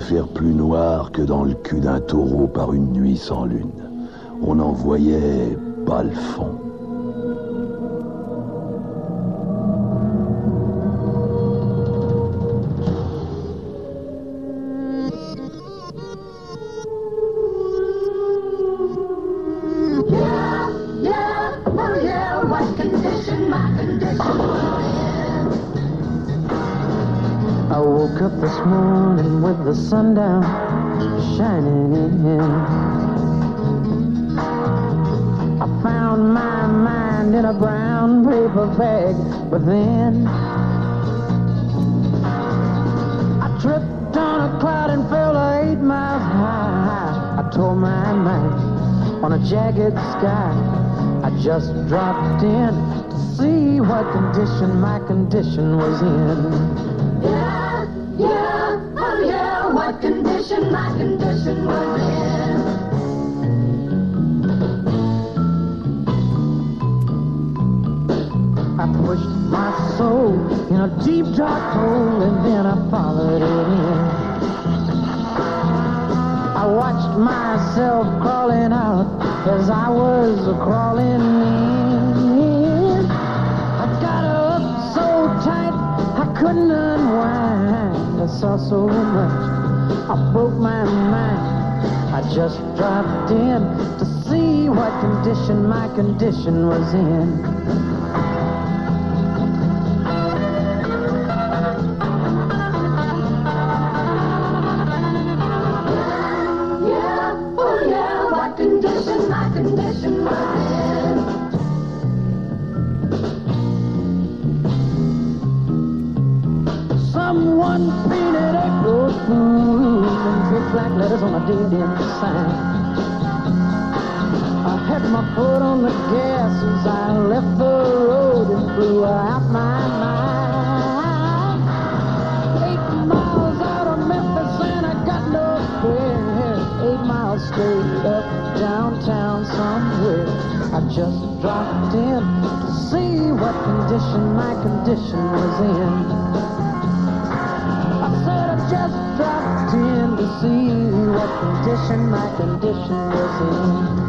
faire plus noir que dans le cul d'un taureau par une nuit sans lune. On n'en voyait pas le fond. Jagged sky. I just dropped in to see what condition my condition was in. Yeah, yeah, oh yeah, what condition my condition was in. I pushed my soul in a deep dark hole and then I followed it in. I watched myself was crawling in. I got up so tight I couldn't unwind. I saw so much, I broke my mind. I just dropped in to see what condition my condition was in. Black letters on a dead sign. I had my foot on the gas as I left the road and blew out my mind. Eight miles out of Memphis and I got no fare. Eight miles straight up downtown somewhere. I just dropped in to see what condition my condition was in. Just dropped in to see what condition my condition was in.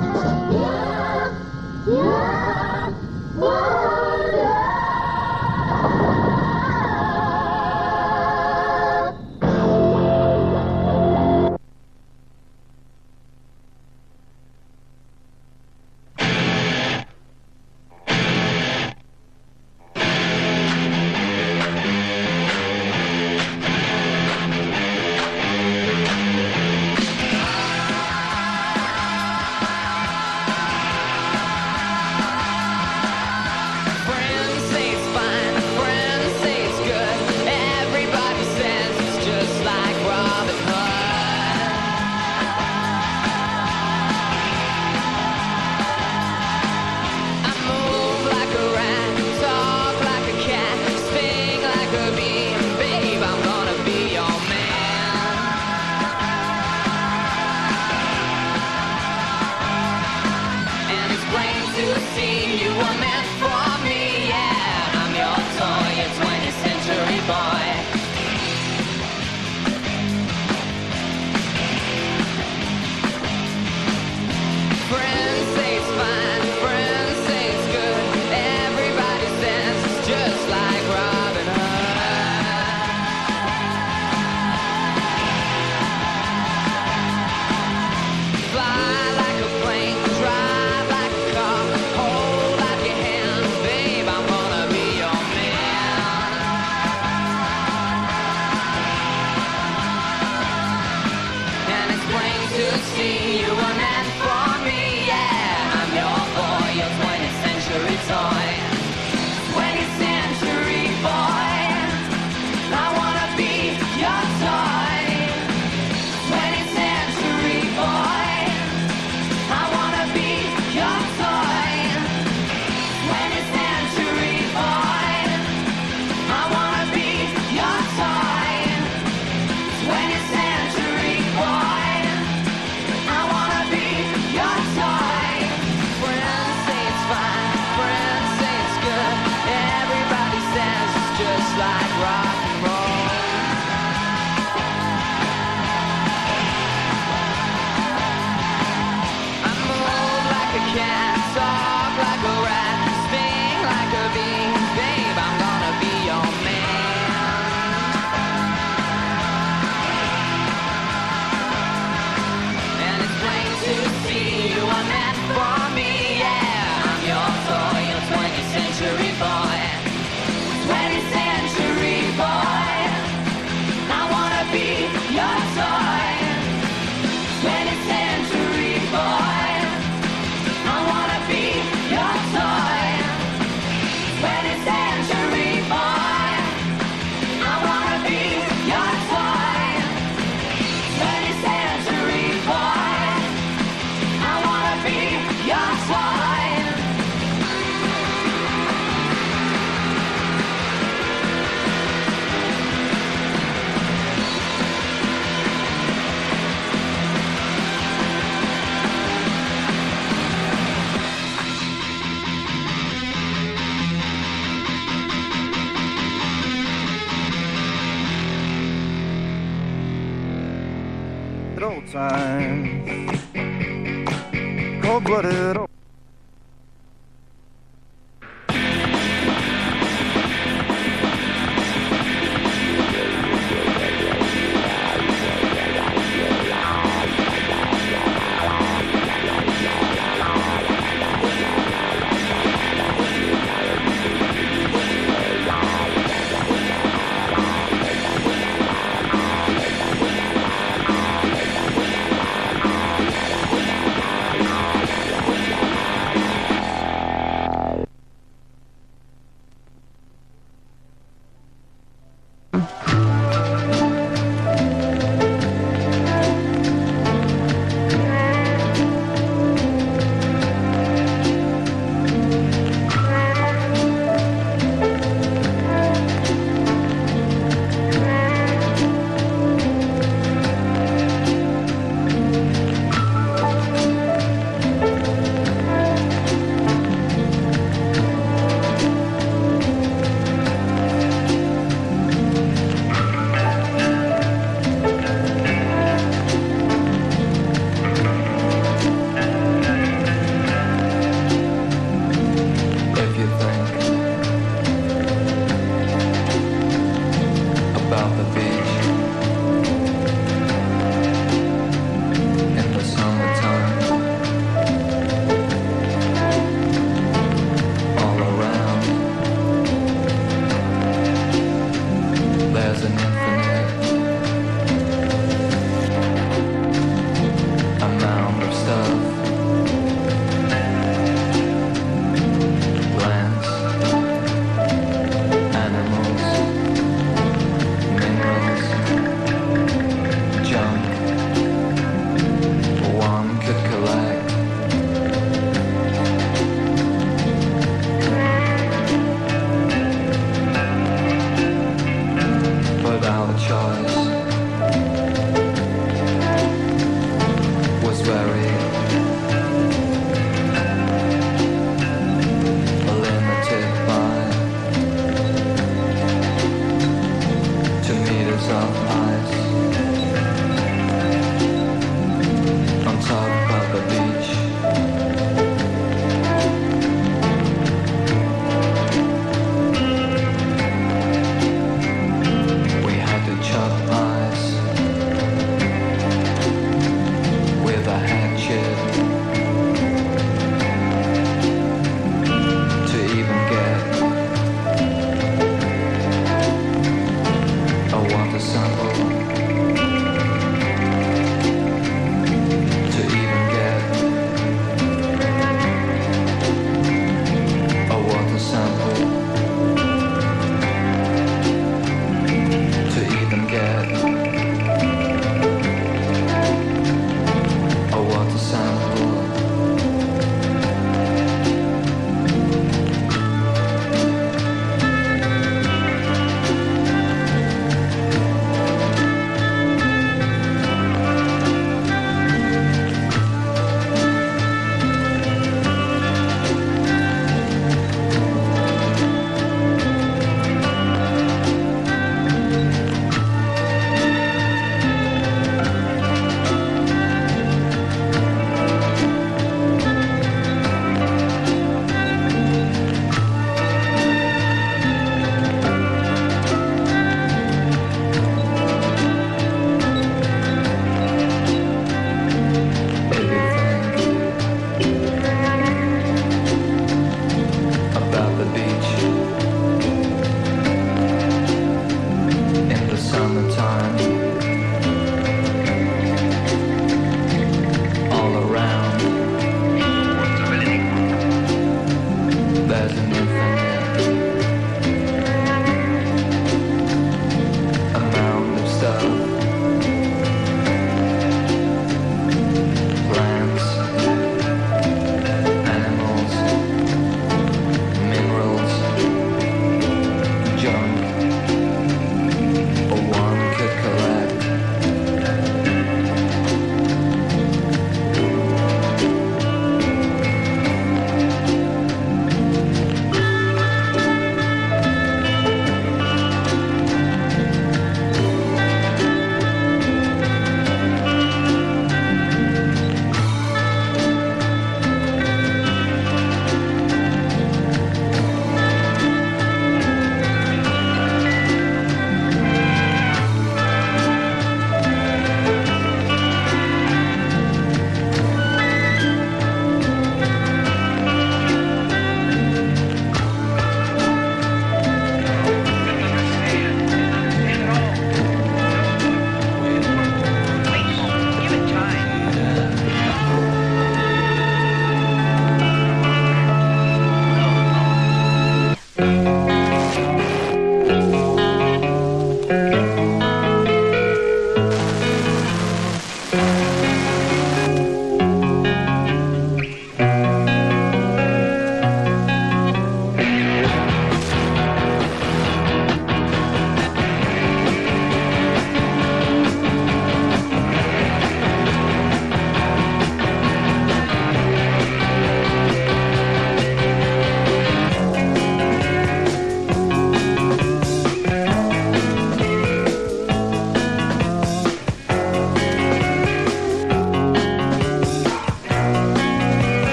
Time. Cold blooded.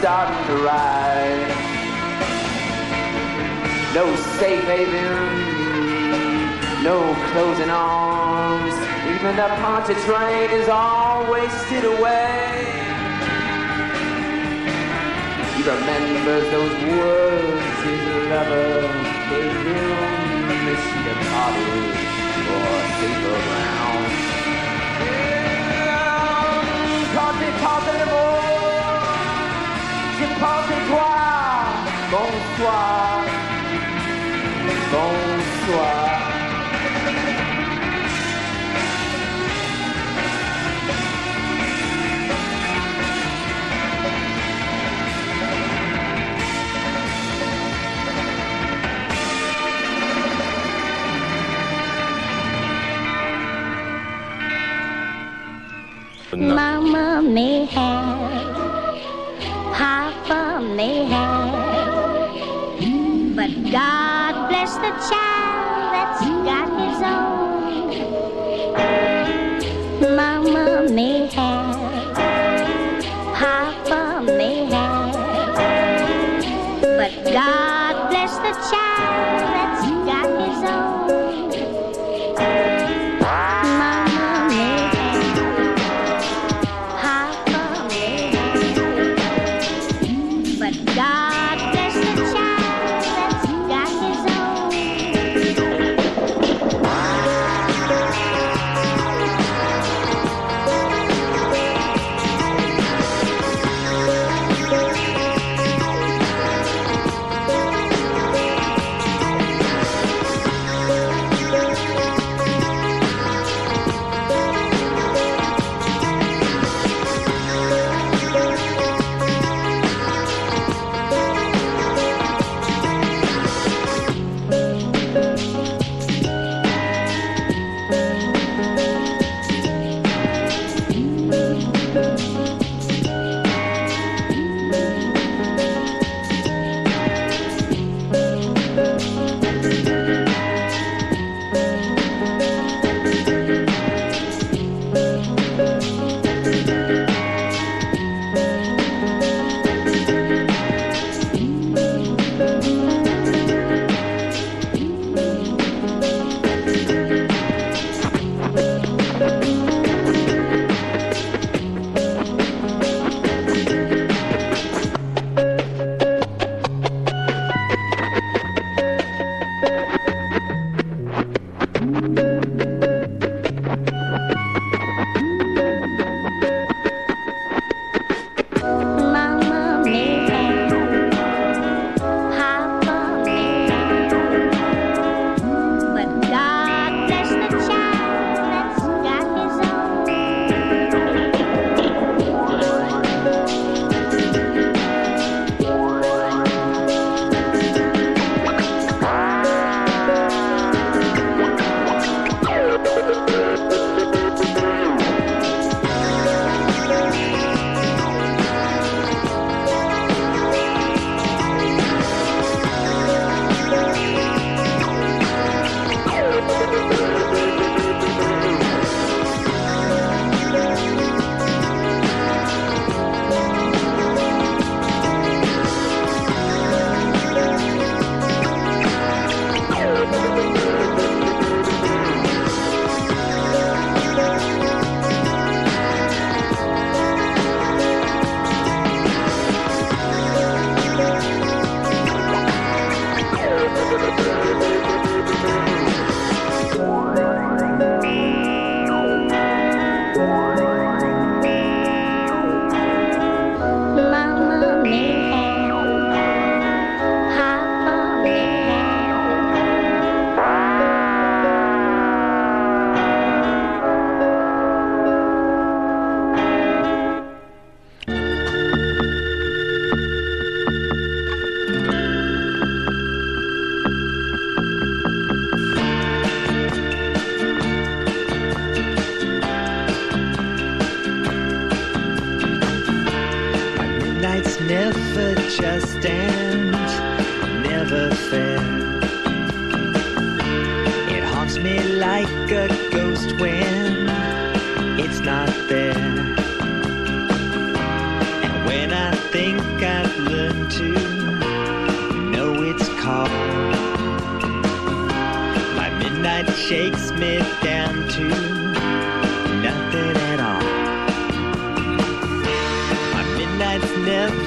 starting to rise. No safe haven, no closing arms. Even the party train is all wasted away. He remembers those words his lover gave him. "Miss she the party or safer around." Bonsoir. Bonsoir. Mama may have. Tchau.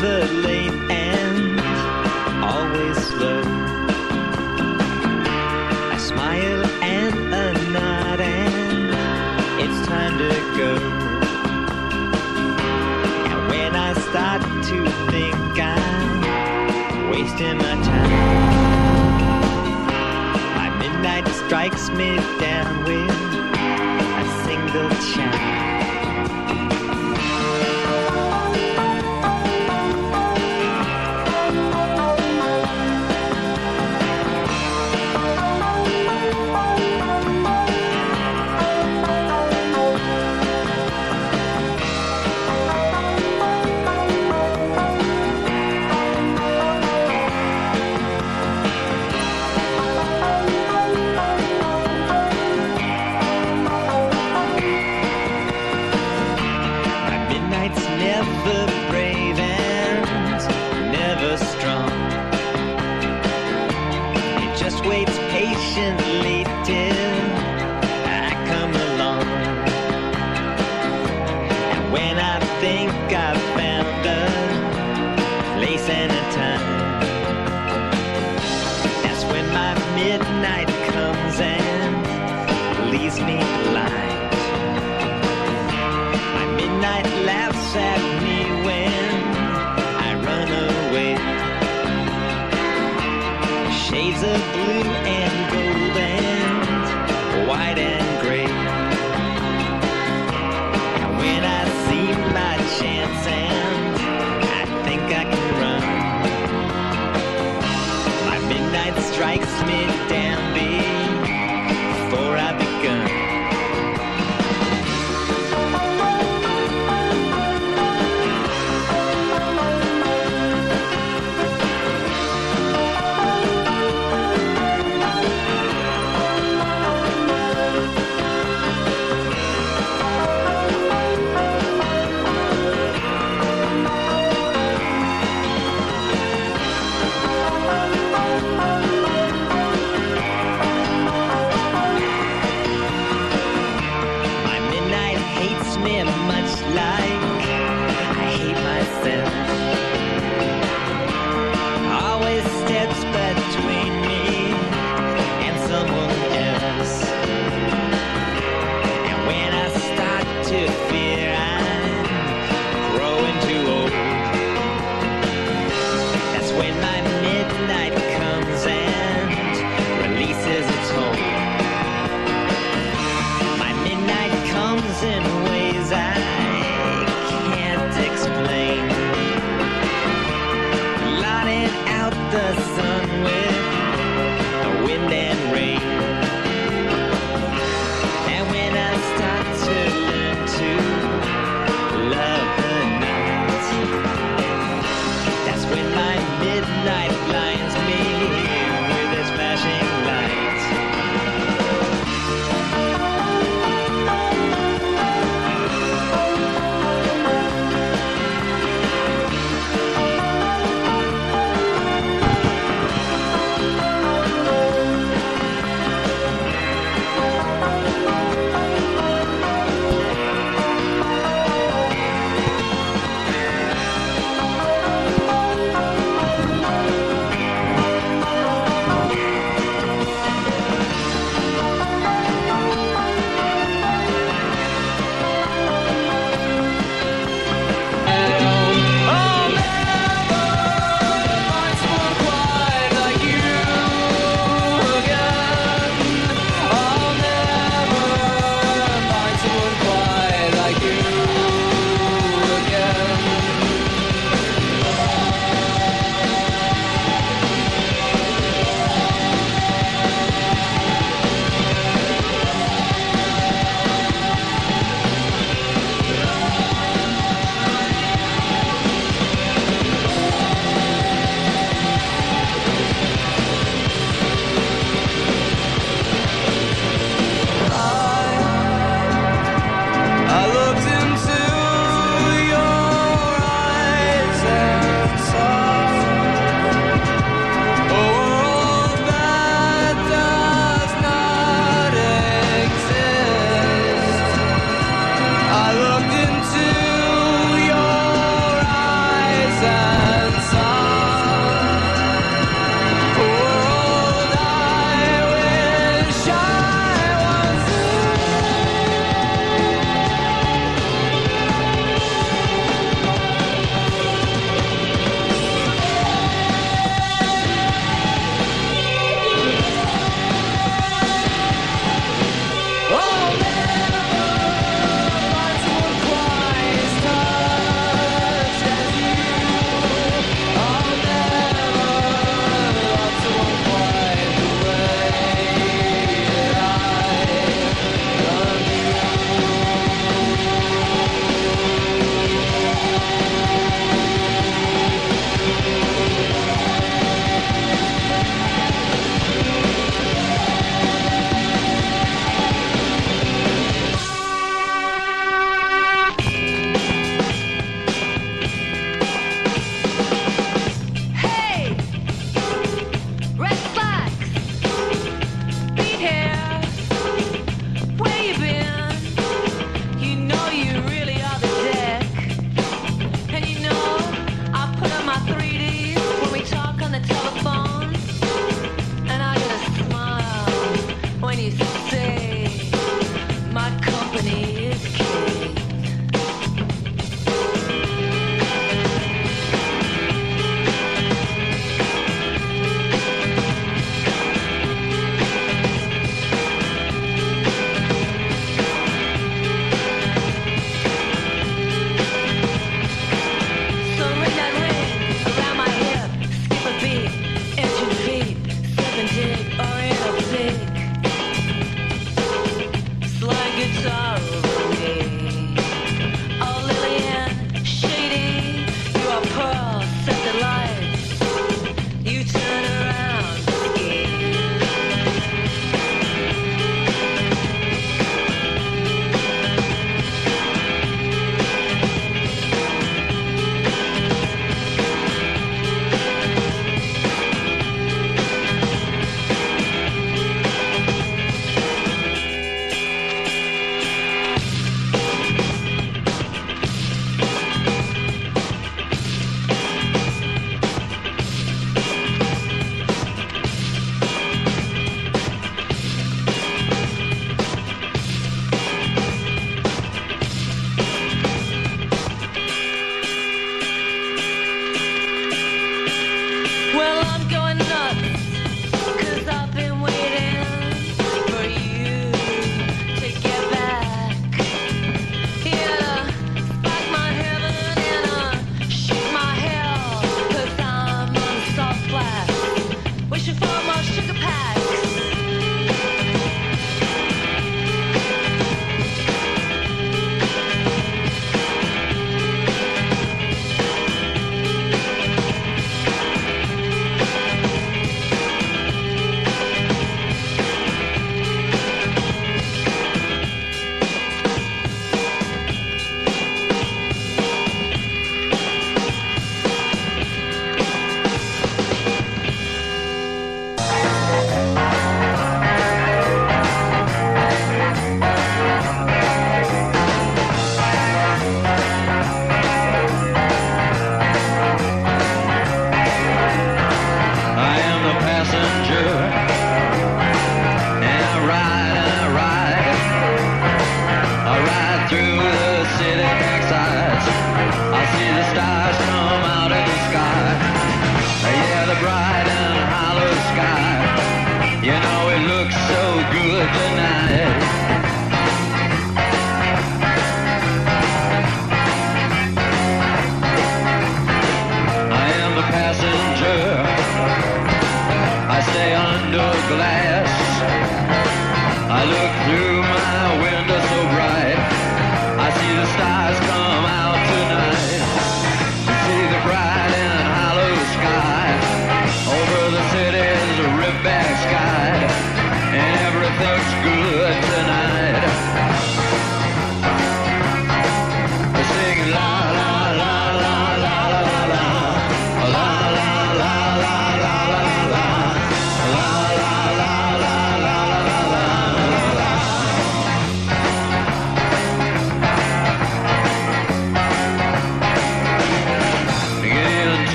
the lane end always slow. I smile and a nod and it's time to go. And when I start to think I'm wasting my time, my midnight strikes me down with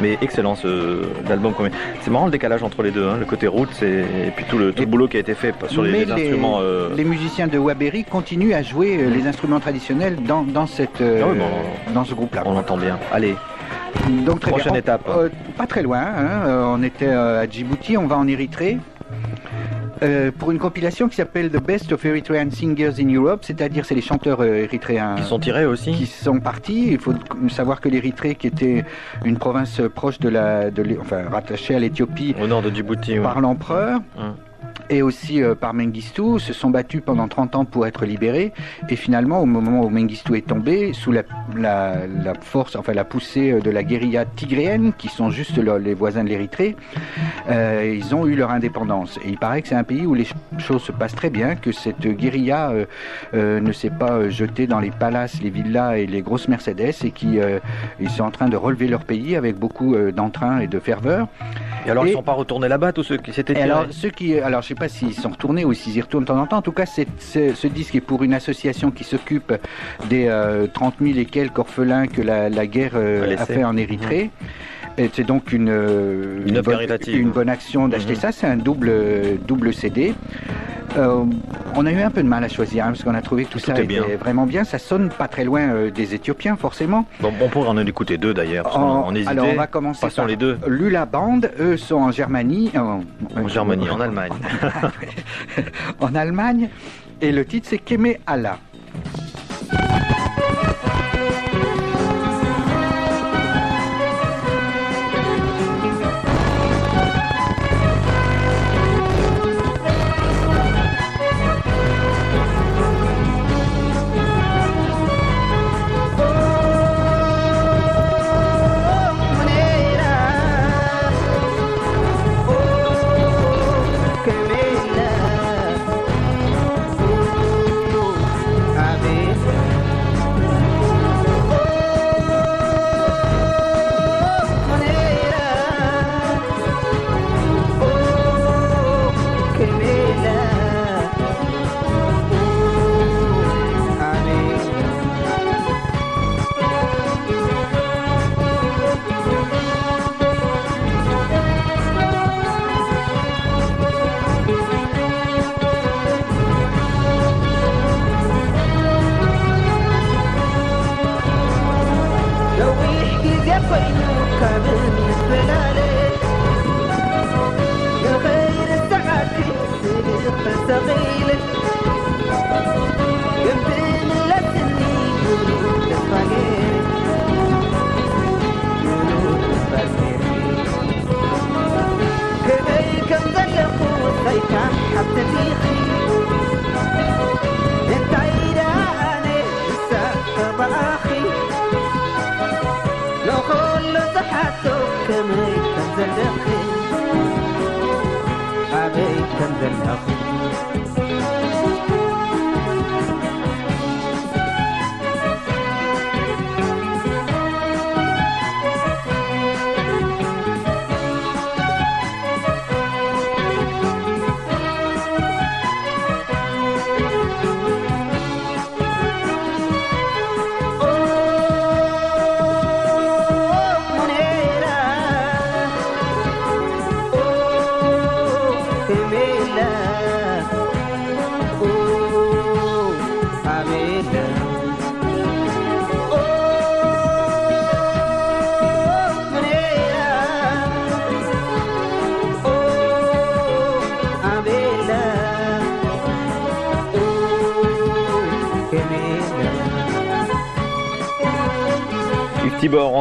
Mais excellent ce l'album. C'est marrant le décalage entre les deux, hein, le côté roots et, et puis tout le, tout le boulot qui a été fait sur les, instruments. euh, les musiciens de Waberry continuent à jouer euh, les instruments traditionnels dans, dans, cette, euh, Ah oui, bon, dans ce groupe-là. on l'entend bien. Allez, Donc très Prochaine bien. étape. Euh, pas très loin, hein, on était à Djibouti, on va en Érythrée. Euh, pour une compilation qui s'appelle The Best of Eritrean Singers in Europe, c'est-à-dire c'est les chanteurs euh, érythréens ils sont tirés aussi. qui sont partis. Il faut savoir que l'Érythrée, qui était une province proche de la, de enfin rattachée à l'Éthiopie Au nord de Djibouti. ouais. par l'empereur, Hum. Et aussi euh, par Mengistu, se sont battus pendant 30 ans pour être libérés. Et finalement, au moment où Mengistu est tombé, sous la, la, la force, enfin la poussée euh, de la guérilla tigréenne, qui sont juste le- les voisins de l'Érythrée, euh, ils ont eu leur indépendance. Et il paraît que c'est un pays où les ch- choses se passent très bien, que cette guérilla euh, ne s'est pas jetée dans les palaces, les villas et les grosses Mercedes, et qui ils sont en train de relever leur pays avec beaucoup d'entrain et de ferveur. Et alors Et- ils sont pas retournés là-bas tous ceux qui s'étaient alors, ceux qui, alors, je sais pas s'ils sont retournés ou s'ils y retournent de temps en temps. En tout cas, ce disque est pour une association qui s'occupe des euh, 30 000 et quelques orphelins que la, la guerre euh, A fait en Érythrée. Et c'est donc une, Une bonne, caritative. une bonne action d'acheter Mhm. ça. C'est un double, double CD. Euh, on a eu un peu de mal à choisir hein, parce qu'on a trouvé que tout, Tout ça était bien. vraiment bien. Ça sonne pas très loin euh, des Éthiopiens forcément. Bon, on pourrait en écouter deux d'ailleurs. on hésitait. alors on va commencer Passons par les deux. Lula Band. Eux sont en Germanie. En, En Germanie, en Allemagne. en Allemagne. Et le titre c'est Keme Allah.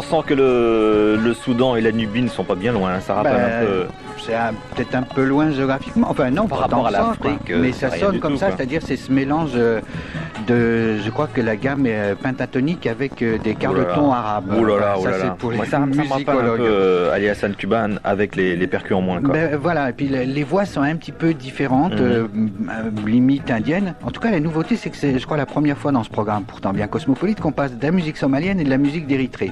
Sent que le, le Soudan et la Nubie ne sont pas bien loin. hein. Ça rappelle Ben, un peu. C'est peut-être un peu loin géographiquement. Enfin non, Par rapport à que ça, l'Afrique, euh, Mais c'est ça sonne comme tout, ça, c'est-à-dire c'est ce mélange euh, de, je crois que la gamme est euh, pentatonique avec euh, des ton arabes. Oh là là, ça c'est pour les ça, ça musicologues. euh, Ali Hassan avec les, les percus en moins. Quoi. Ben, voilà, et puis le- les voix sont un petit peu différentes, Mhm. euh, euh, limite indiennes. En tout cas, la nouveauté, c'est que c'est, je crois, la première fois dans ce programme, pourtant bien cosmopolite, qu'on passe de la musique somalienne et de la musique d'Érythrée.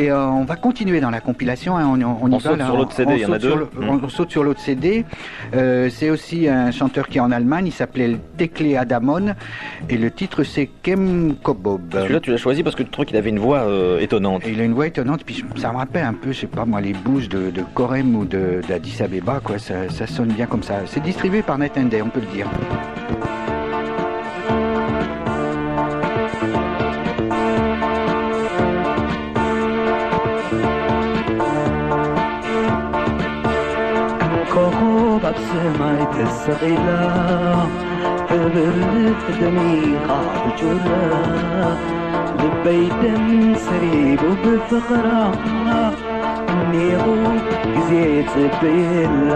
Et euh, on va continuer dans la compilation, hein, on, on y On va. saute là, sur l'autre CD, il y en a deux. le- on, on saute sur l'autre CD. Euh, c'est aussi un chanteur qui est en Allemagne. Il s'appelait Tekle Adamon. Et le titre, c'est Kem Kobob. Celui-là, tu l'as choisi parce que tu trouves qu'il avait une voix euh, étonnante. Et il a une voix étonnante, puis ça me rappelle un peu, je sais pas moi, les bouches de, de Korem ou d'Addis Abeba, quoi. Ça, ça sonne bien comme ça. C'est distribué par Net on peut le dire. ሰማይ ተሰቒላ ሕብርት ደሚቓ ብጩራ ልበይ ደም ሰሪቡ ብፍቕራ እኒኹ ግዜ ጽብየላ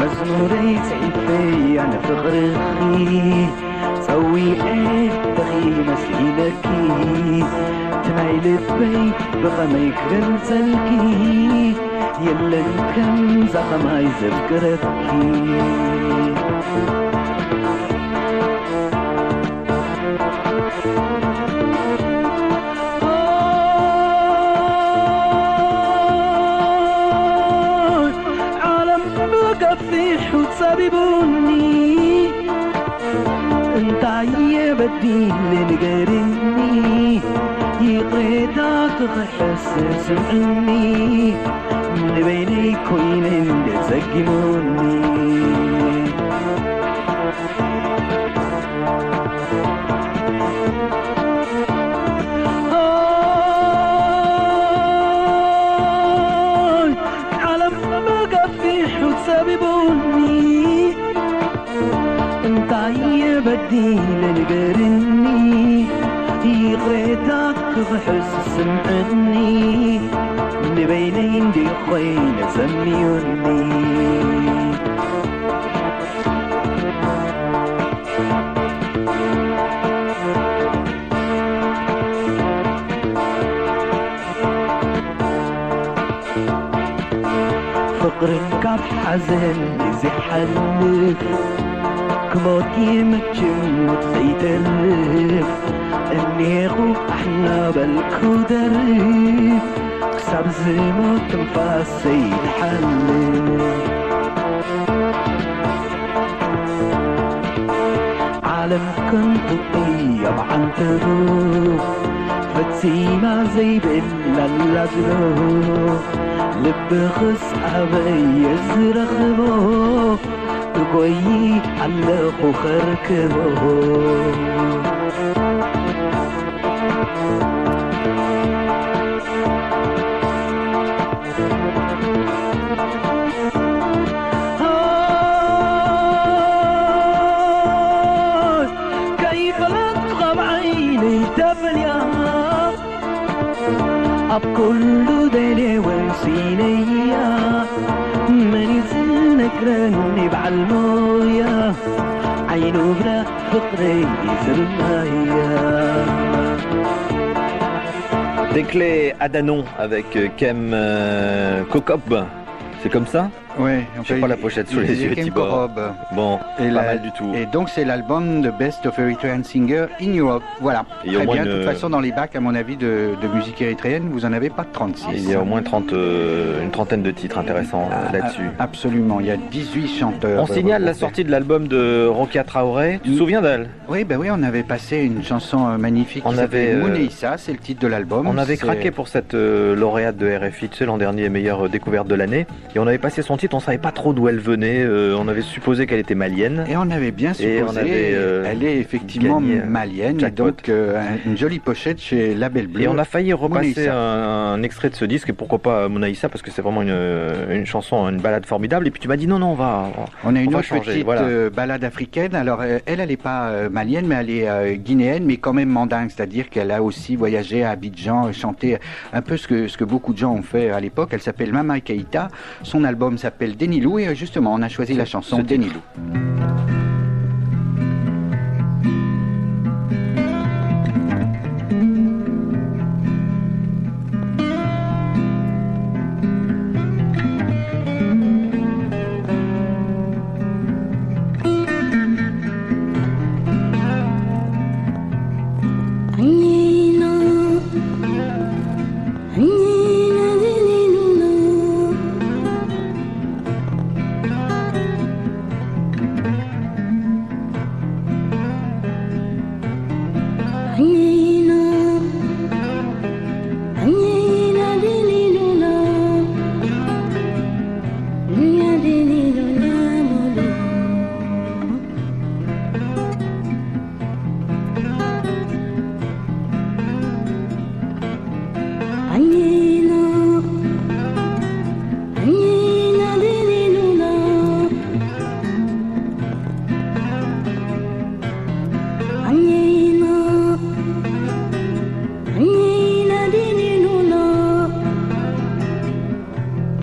መዝሙረይ ጽዒፈያ ንፍቕርኺ ፀዊዐ ተኺ መስሊለኪ تايلت بي بغميك غنزلكي يلن كم زخماي زبقرتكي حبيبوني انت عيبة دي اللي نجاريني حساس وقلبي من بينك وبين اللي سجنوني الحسن سمعني. من بين يندي خوينا سميوني. فقرك بحزن زحل كموت يمتشم وتسيتلف اني انيغو إحنا بالكو دريف سبز موت نفاس يتحلل عالم كنت طيب عن تروف. فتسيما زي بلا اللجروف لب خص أبي يزرخبو تقوي علقو خركبو كل دنيا ونسينيا ما نزلناك راني بعالمويا عينو بلا فقري زرنايا Des clés à Danon avec euh, Kem euh, Kokob. C'est comme ça? Ouais, J'ai pas la pochette sous les yeux, Tibor. Bon, Et pas mal du tout. Et donc c'est l'album de Best of Eritrean Singer in Europe. Voilà. Au Très bien. De toute façon, dans les bacs, à mon avis, de, musique érythréenne, vous en avez pas 36. Il y a au moins 30, euh, une trentaine de titres intéressants euh, là-dessus. Ah, Absolument. Il y a 18 chanteurs. On signale la sortie de l'album de Rokia Traoré. Tu te souviens d'elle? Oui, ben oui, on avait passé une chanson euh, magnifique On avait, euh, Mouneissa, c'est le titre de l'album. On avait craqué pour cette euh, lauréate de RFI, tu sais, l'an dernier, meilleure euh, découverte de l'année. Et on avait passé son titre, on savait pas trop d'où elle venait. euh, on avait supposé qu'elle était malienne. Et on avait bien supposé, on avait, euh, elle est effectivement euh, malienne, et donc euh, un- une jolie pochette chez Label Bleu. Et on a failli repasser un, un extrait de ce disque, et pourquoi pas Monaïssa, parce que c'est vraiment une, une chanson, une balade formidable. Et puis tu m'as dit non, non, on va. On a une autre changer, petite voilà. balade africaine. Alors, elle, elle n'est pas malienne, mais elle est guinéenne, mais quand même mandingue. C'est-à-dire qu'elle a aussi voyagé à Abidjan, chanté un peu ce que, ce que beaucoup de gens ont fait à l'époque. Elle s'appelle Mama Keita. Son album s'appelle Denilou. Et euh, justement, on a choisi la chanson. Denilou.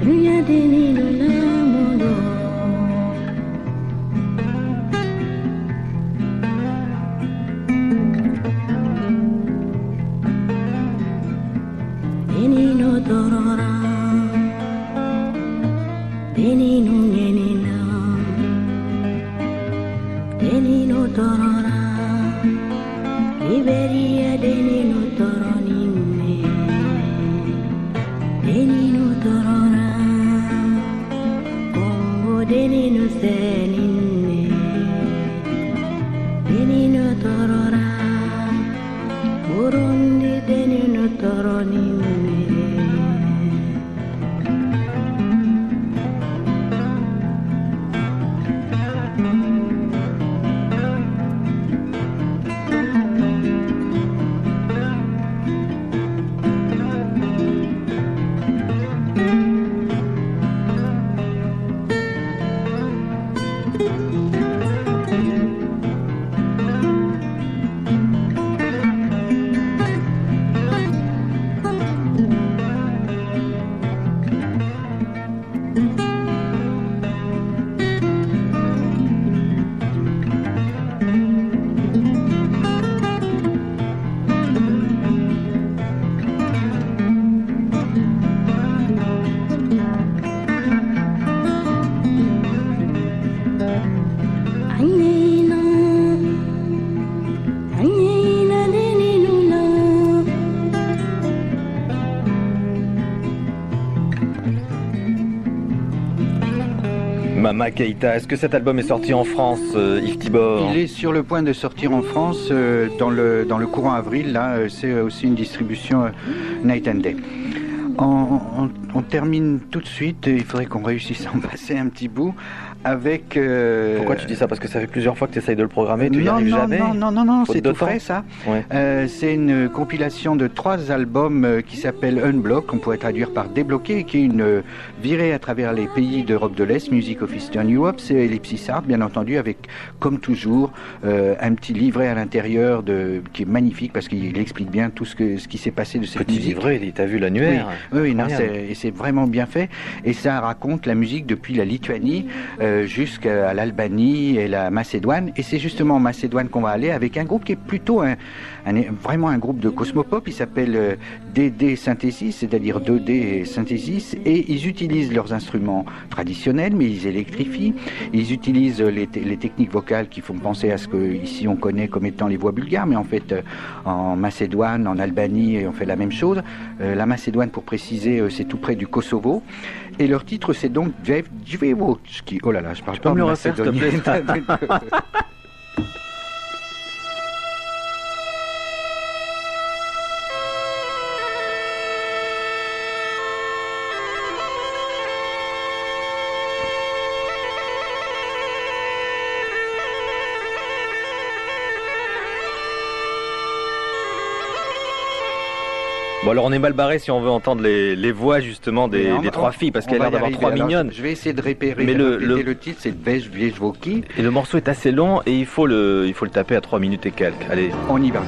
Rien de Keita, est-ce que cet album est sorti en France, euh, Yves Il est sur le point de sortir en France euh, dans, le, dans le courant avril. Là, euh, c'est aussi une distribution euh, Night and Day. On, on- on termine tout de suite. Il faudrait qu'on réussisse à en passer un petit bout avec. euh, Pourquoi tu dis ça? Parce que ça fait plusieurs fois que tu essayes de le programmer, tu n'y non, arrives non, jamais non, non, non, non, c'est tout temps. frais ça. Ouais. Euh, c'est une compilation de trois albums qui s'appelle Unblock, qu'on pourrait traduire par débloqué, et qui est une virée à travers les pays d'Europe de l'Est, Music of Eastern Europe. C'est Ellipsis Art, bien entendu, avec, comme toujours, euh, un petit livret à l'intérieur de, qui est magnifique parce qu'il explique bien tout ce, que, ce qui s'est passé de cette Petit musique. livret, il t'a vu l'annuaire. Oui, oui, non, et c'est vraiment bien fait. Et ça raconte la musique depuis la Lituanie euh, jusqu'à l'Albanie et la Macédoine. Et c'est justement en Macédoine qu'on va aller avec un groupe qui est plutôt un, un- vraiment un groupe de cosmopop. Il s'appelle euh, DD Synthesis, c'est-à-dire 2D Synthesis. Et ils utilisent leurs instruments traditionnels, mais ils électrifient. Ils utilisent les, les techniques vocales qui font penser à ce que ici on connaît comme étant les voix bulgares, mais en fait euh, en Macédoine, en Albanie, on fait la même chose. Euh, la Macédoine, pour préciser, euh, c'est tout près du Kosovo. Et leur titre, c'est donc Djev Djevochki. Oh là là, je parle peux pas me le de refaire, s'il te macédonien. alors on est mal barré si on veut entendre les, les voix justement des, trois filles parce qu'elle a l'air d'avoir trois mignonnes. Je vais essayer de répérer, Mais le- le- le titre, c'est Djev Djevochki. Et le morceau est assez long et il faut le, il faut le taper à 3 minutes et quelques. Allez. On y va.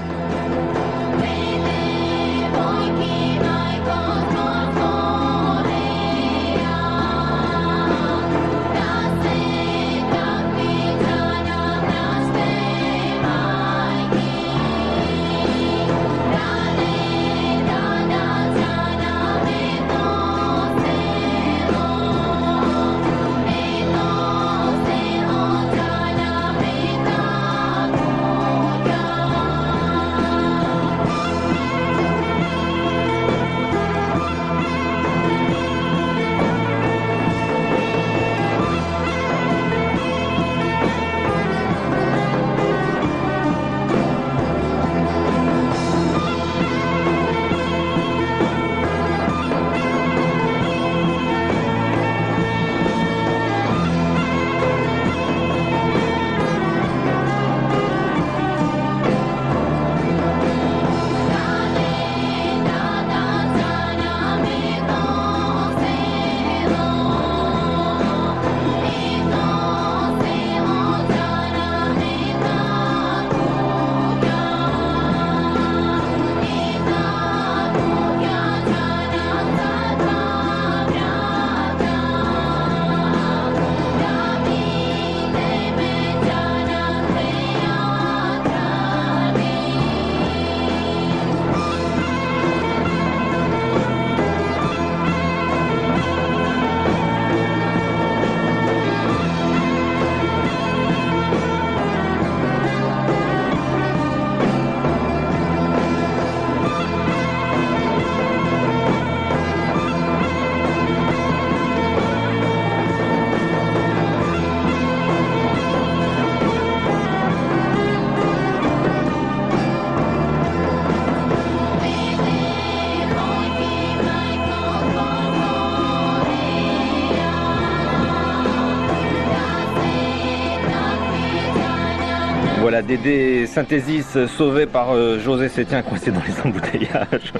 Voilà, Dédé Synthesis euh, sauvé par euh, José Sétien coincé dans les embouteillages.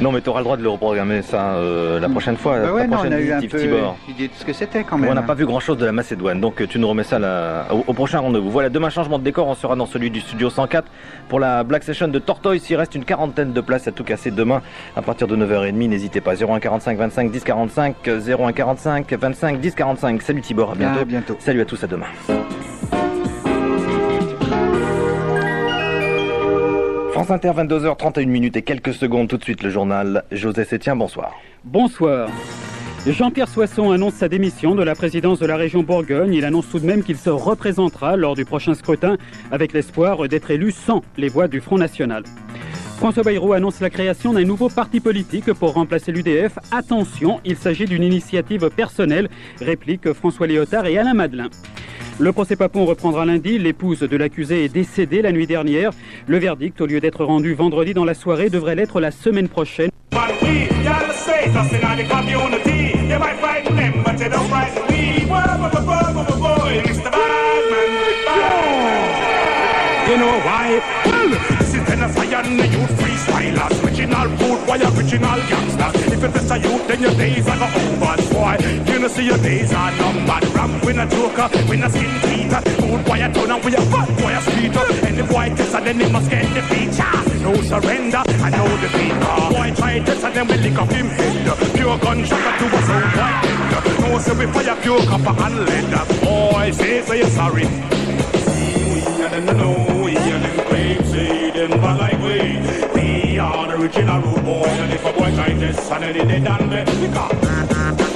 non, mais tu auras le droit de le reprogrammer ça euh, la prochaine fois. Bah ouais, non, prochaine on a eu un peu idée de ce que c'était quand On même. n'a pas vu grand chose de la Macédoine, donc euh, tu nous remets ça au, au prochain rendez-vous. Voilà, demain changement de décor, on sera dans celui du studio 104 pour la Black Session de Tortoise. Il reste une quarantaine de places à tout casser demain à partir de 9h30. N'hésitez pas, 01 45 25 10 45, 01 45 25 10 45. Salut Tibor, à bientôt. À bientôt. Salut à tous, à demain. France Inter, 22h31 minutes et quelques secondes. Tout de suite, le journal. José Sétien, bonsoir. Bonsoir. Jean-Pierre Soisson annonce sa démission de la présidence de la région Bourgogne. Il annonce tout de même qu'il se représentera lors du prochain scrutin avec l'espoir d'être élu sans les voix du Front National. François Bayrou annonce la création d'un nouveau parti politique pour remplacer l'UDF. Attention, il s'agit d'une initiative personnelle, réplique François Léotard et Alain Madelin. Le procès Papon reprendra lundi. L'épouse de l'accusé est décédée la nuit dernière. Le verdict, au lieu d'être rendu vendredi dans la soirée, devrait l'être la semaine prochaine. Boy, original gangsters. If it's a youth, then your days are over, boy. You know, see your days are numbered. Ramp with a joker, with a skin teeter. Food, boy, a up with a fat boy, a speeder. And the boy test, and then they must get the feature. No surrender, I know the beat. Boy, try this, and then we lick up him head. Pure gunshot, to a sound white head. No, say we fire pure copper and lead. Boy, say, say you're sorry. We and then know we them claim say them bad like original rude boy and if a boy try this and then they done me, we